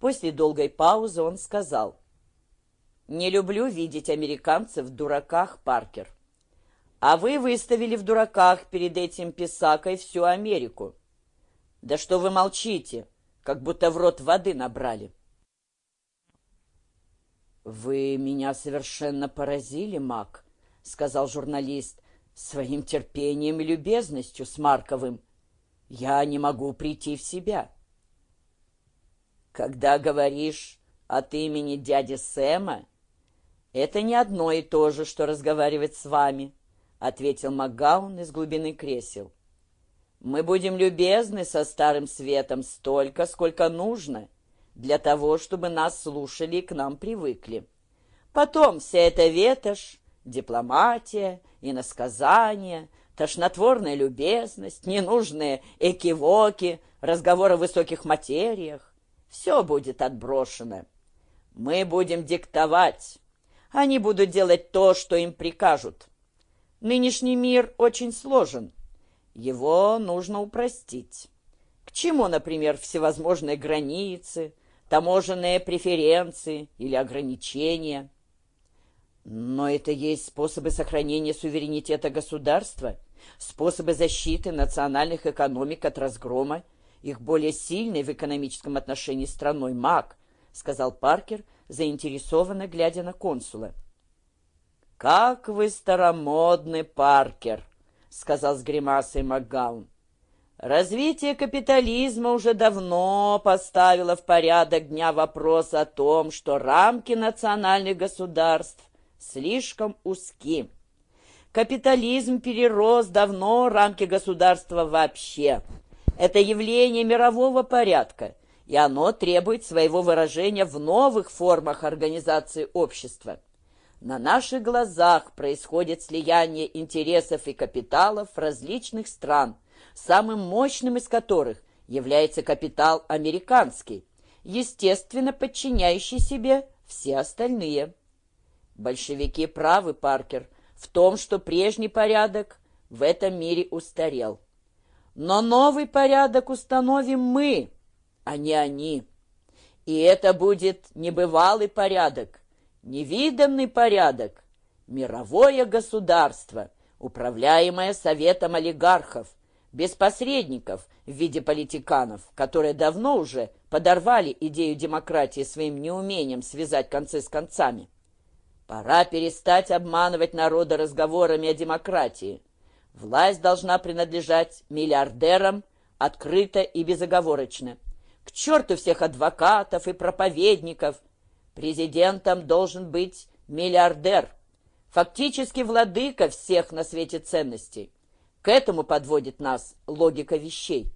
После долгой паузы он сказал, «Не люблю видеть американцев в дураках, Паркер. А вы выставили в дураках перед этим писакой всю Америку. Да что вы молчите, как будто в рот воды набрали». «Вы меня совершенно поразили, Мак», — сказал журналист, «своим терпением и любезностью с Марковым. Я не могу прийти в себя». «Когда говоришь от имени дяди Сэма, это не одно и то же, что разговаривать с вами», — ответил Макгаун из глубины кресел. «Мы будем любезны со Старым Светом столько, сколько нужно» для того, чтобы нас слушали и к нам привыкли. Потом вся эта ветошь, дипломатия, иносказания, тошнотворная любезность, ненужные экивоки, разговоры о высоких материях — все будет отброшено. Мы будем диктовать. Они будут делать то, что им прикажут. Нынешний мир очень сложен. Его нужно упростить. К чему, например, всевозможные границы, таможенные преференции или ограничения. Но это есть способы сохранения суверенитета государства, способы защиты национальных экономик от разгрома, их более сильной в экономическом отношении страной МАК, сказал Паркер, заинтересованно глядя на консула. «Как вы старомодный, Паркер!» — сказал с гримасой Макгаун. Развитие капитализма уже давно поставило в порядок дня вопрос о том, что рамки национальных государств слишком узки. Капитализм перерос давно рамки государства вообще. Это явление мирового порядка, и оно требует своего выражения в новых формах организации общества. На наших глазах происходит слияние интересов и капиталов различных стран – самым мощным из которых является капитал американский, естественно подчиняющий себе все остальные. Большевики правы, Паркер, в том, что прежний порядок в этом мире устарел. Но новый порядок установим мы, а не они. И это будет небывалый порядок, невиданный порядок, мировое государство, управляемое Советом олигархов, без посредников в виде политиканов, которые давно уже подорвали идею демократии своим неумением связать концы с концами. Пора перестать обманывать народа разговорами о демократии. Власть должна принадлежать миллиардерам открыто и безоговорочно. К черту всех адвокатов и проповедников. Президентом должен быть миллиардер, фактически владыка всех на свете ценностей. К этому подводит нас логика вещей.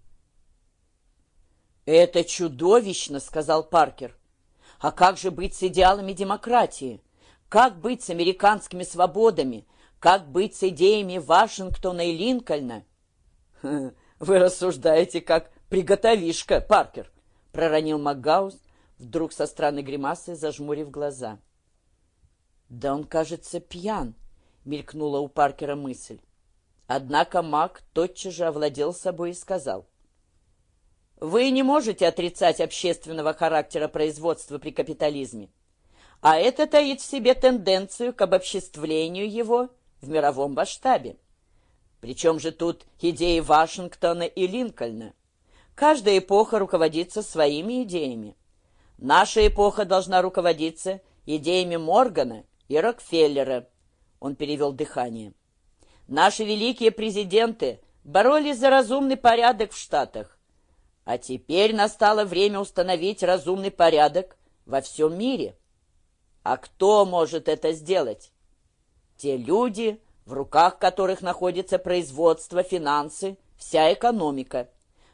«Это чудовищно», — сказал Паркер. «А как же быть с идеалами демократии? Как быть с американскими свободами? Как быть с идеями Вашингтона и Линкольна?» «Вы рассуждаете как приготовишка, Паркер», — проронил Макгаус, вдруг со странной гримасой зажмурив глаза. «Да он, кажется, пьян», — мелькнула у Паркера мысль. Однако маг тотчас же овладел собой и сказал. «Вы не можете отрицать общественного характера производства при капитализме, а это таит в себе тенденцию к обобществлению его в мировом масштабе. Причем же тут идеи Вашингтона и Линкольна. Каждая эпоха руководится своими идеями. Наша эпоха должна руководиться идеями Моргана и Рокфеллера. Он перевел дыхание. Наши великие президенты боролись за разумный порядок в Штатах. А теперь настало время установить разумный порядок во всем мире. А кто может это сделать? Те люди, в руках которых находится производство, финансы, вся экономика.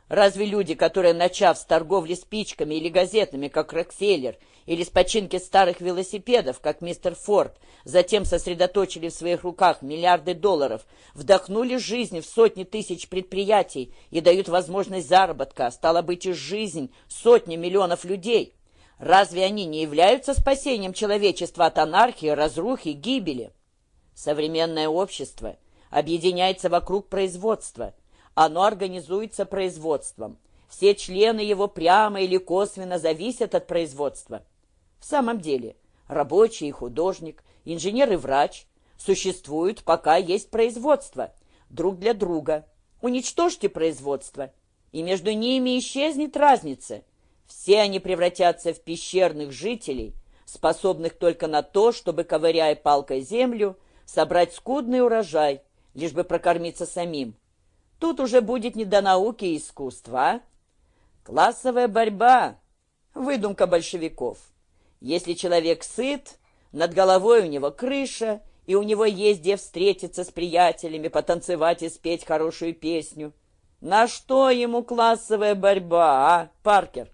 Разве люди, которые, начав с торговли спичками или газетами, как Рокфеллер, или с починки старых велосипедов, как мистер Форд, затем сосредоточили в своих руках миллиарды долларов, вдохнули жизнь в сотни тысяч предприятий и дают возможность заработка, стало быть, и жизнь сотни миллионов людей? Разве они не являются спасением человечества от анархии, разрухи, гибели? Современное общество объединяется вокруг производства – оно организуется производством. все члены его прямо или косвенно зависят от производства. В самом деле, рабочий и художник, инженер и врач существуют, пока есть производство, друг для друга. Уничтожьте производство, и между ними исчезнет разница. Все они превратятся в пещерных жителей, способных только на то, чтобы, ковыряя палкой землю, собрать скудный урожай, лишь бы прокормиться самим. Тут уже будет не до науки и искусства, а? Классовая борьба — выдумка большевиков. Если человек сыт, над головой у него крыша, и у него есть где встретиться с приятелями, потанцевать и спеть хорошую песню. На что ему классовая борьба, а, Паркер?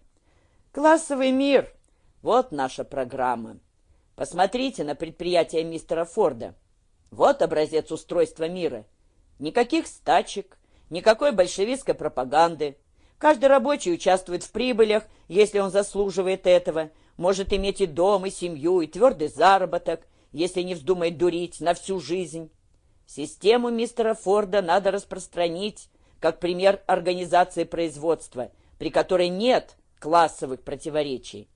Классовый мир — вот наша программа. Посмотрите на предприятие мистера Форда. Вот образец устройства мира. Никаких стачек, никакой большевистской пропаганды. Каждый рабочий участвует в прибылях, если он заслуживает этого, может иметь и дом, и семью, и твердый заработок, если не вздумает дурить на всю жизнь. Систему мистера Форда надо распространить как пример организации производства, при которой нет классовых противоречий.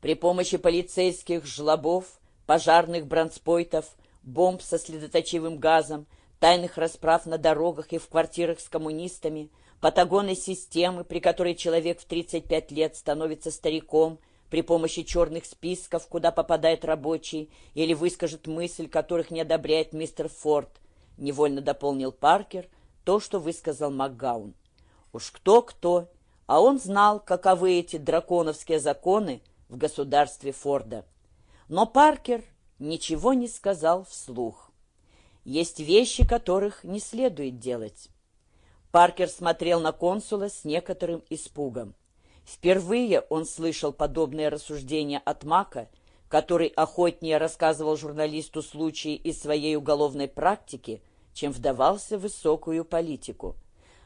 При помощи полицейских жлобов, пожарных бронспойтов, бомб со следоточивым газом, тайных расправ на дорогах и в квартирах с коммунистами, патагонной системы, при которой человек в 35 лет становится стариком, при помощи черных списков, куда попадает рабочий, или выскажет мысль, которых не одобряет мистер Форд, невольно дополнил Паркер то, что высказал МакГаун. Уж кто-кто, а он знал, каковы эти драконовские законы в государстве Форда. Но Паркер ничего не сказал вслух. Есть вещи, которых не следует делать. Паркер смотрел на консула с некоторым испугом. Впервые он слышал подобные рассуждения от Мака, который охотнее рассказывал журналисту случаи из своей уголовной практики, чем вдавался в высокую политику.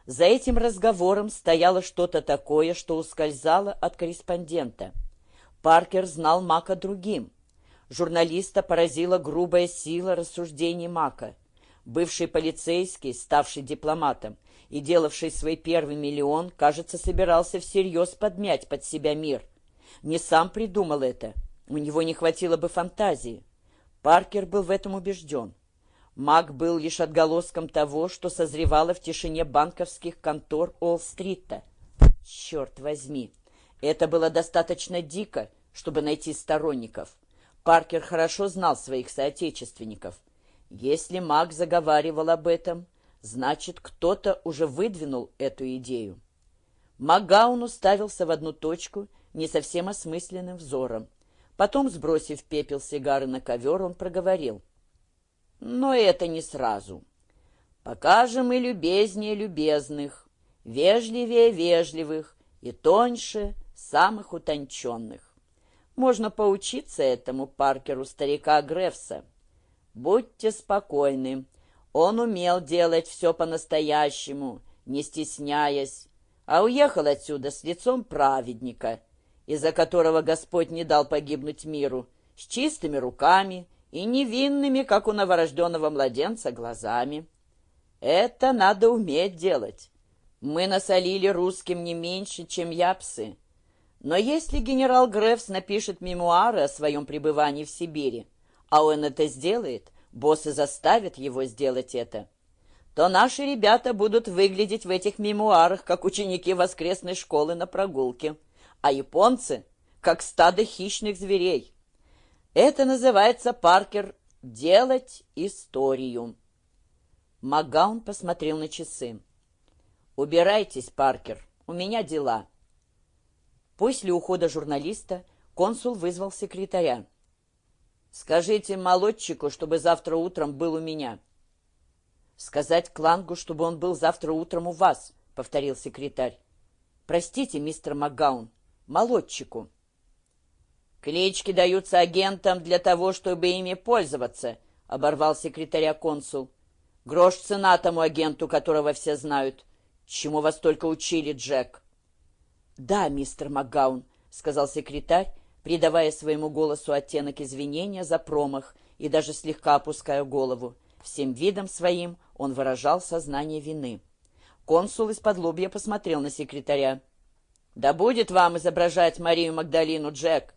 За этим разговором стояло что-то такое, что ускользало от корреспондента. Паркер знал Мака другим. Журналиста поразила грубая сила рассуждений Мака. Бывший полицейский, ставший дипломатом и делавший свой первый миллион, кажется, собирался всерьез подмять под себя мир. Не сам придумал это, у него не хватило бы фантазии. Паркер был в этом убежден. Мак был лишь отголоском того, что созревало в тишине банковских контор Уолл-стрита. Черт возьми! Это было достаточно дико, чтобы найти сторонников. Паркер хорошо знал своих соотечественников. Если Мак заговаривал об этом, значит, кто-то уже выдвинул эту идею. Магаун уставился в одну точку не совсем осмысленным взором. Потом, сбросив пепел сигары на ковер, он проговорил. Но это не сразу. Покажем и любезнее любезных, вежливее вежливых и тоньше самых утонченных. Можно поучиться этому Паркеру старика Грефса. Будьте спокойны. Он умел делать все по-настоящему, не стесняясь, а уехал отсюда с лицом праведника, из-за которого Господь не дал погибнуть миру, с чистыми руками и невинными, как у новорожденного младенца, глазами. Это надо уметь делать. Мы насолили русским не меньше, чем япсы. Но если генерал Грефс напишет мемуары о своем пребывании в Сибири, а он это сделает, боссы заставят его сделать это, то наши ребята будут выглядеть в этих мемуарах, как ученики воскресной школы на прогулке, а японцы — как стадо хищных зверей. Это называется, Паркер, делать историю. Магаун посмотрел на часы. «Убирайтесь, Паркер, у меня дела». После ухода журналиста консул вызвал секретаря. «Скажите молодчику, чтобы завтра утром был у меня». «Сказать Клангу, чтобы он был завтра утром у вас», — повторил секретарь. «Простите, мистер Макгаун, молодчику». «Клички даются агентам для того, чтобы ими пользоваться», — оборвал секретаря консул. «Грош цена тому агенту, которого все знают. Чему вас только учили, Джек?» «Да, мистер МакГаун», — сказал секретарь, придавая своему голосу оттенок извинения за промах и даже слегка опуская голову. Всем видом своим он выражал сознание вины. Консул из-под лобья посмотрел на секретаря. «Да будет вам изображать Марию Магдалину, Джек.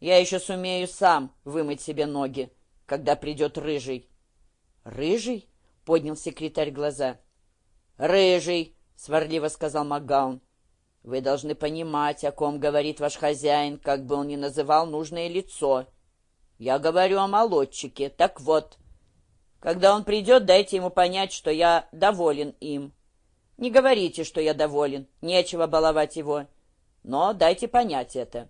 Я еще сумею сам вымыть себе ноги, когда придет Рыжий». «Рыжий?» — поднял секретарь глаза. «Рыжий!» — сварливо сказал Макгаун. «Вы должны понимать, о ком говорит ваш хозяин, как бы он ни называл нужное лицо. Я говорю о молодчике. Так вот, когда он придет, дайте ему понять, что я доволен им. Не говорите, что я доволен, нечего баловать его, но дайте понять это.